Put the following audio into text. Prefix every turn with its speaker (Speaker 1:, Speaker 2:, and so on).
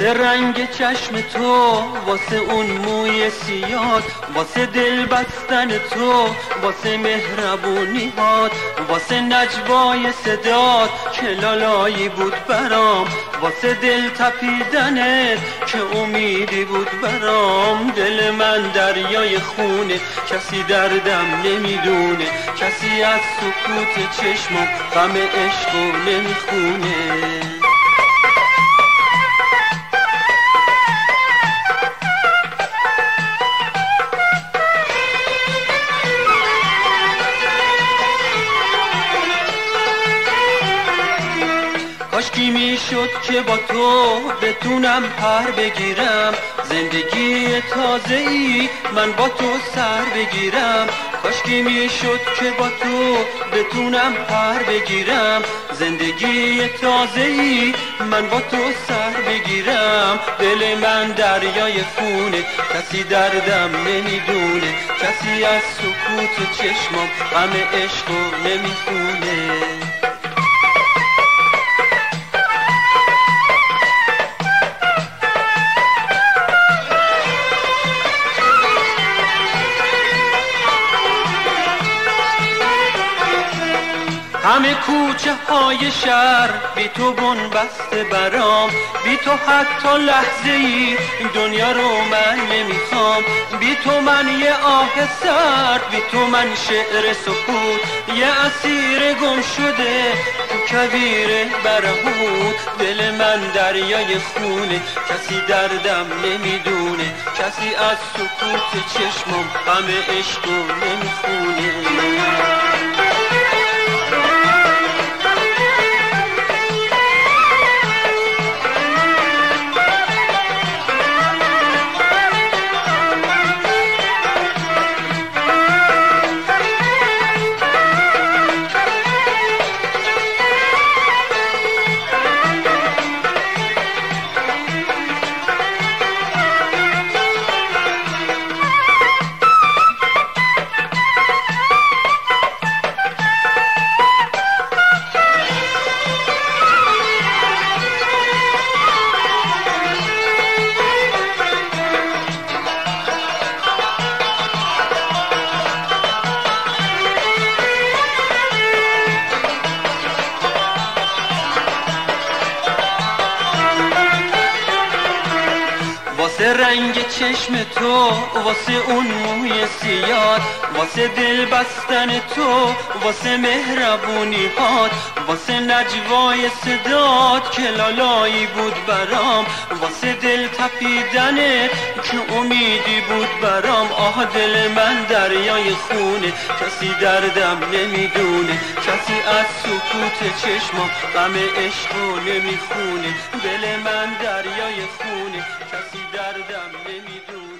Speaker 1: واسه رنگ چشم تو واسه اون موی سیاد واسه دل بستن تو واسه مهربونی هات واسه نجوای صدات که لالایی بود برام واسه دل تپیدنت که امیدی بود برام. دل من دریای خونه کسی دردم نمی‌دونه کسی از سکوت چشمم غم عشق نمی‌خونه. می‌شد که با تو بتونم پر بگیرم. زندگی تازه ای من با تو سر بگیرم. کاشکی می‌شد که با تو بتونم پر بگیرم. زندگی تازه ای من با تو سر بگیرم. دل من دریای خونه کسی دردم نمی‌دونه. کسی از سکوت چشمم غم عشق نمی‌خونه. همه کوچه های شهر بی تو بن بسته برام. بی تو حتی لحظه ای دنیا رو من نمی‌خوام. بی تو من یه آه سرد بی تو من شعر سکوت. یه اسیر گم شده تو کبیر برهود دل من دریای خونه کسی دردم نمی‌دونه. کسی از سکوت چشمم غم عشق نمی‌خونه. واسه رنگ چشم تو واسه اون موی سیاد واسه دل بستن تو واسه مهربونی هات واسه نجوای صدات که لالایی بود برام واسه دل تپیدنت که امیدی بود برام آه دل من دریای خونه کسی دردم نمی‌دونه کسی از سکوت چشمم غم عشقو نمی‌خونه دل من دریای خونه کسی سردم نمیدون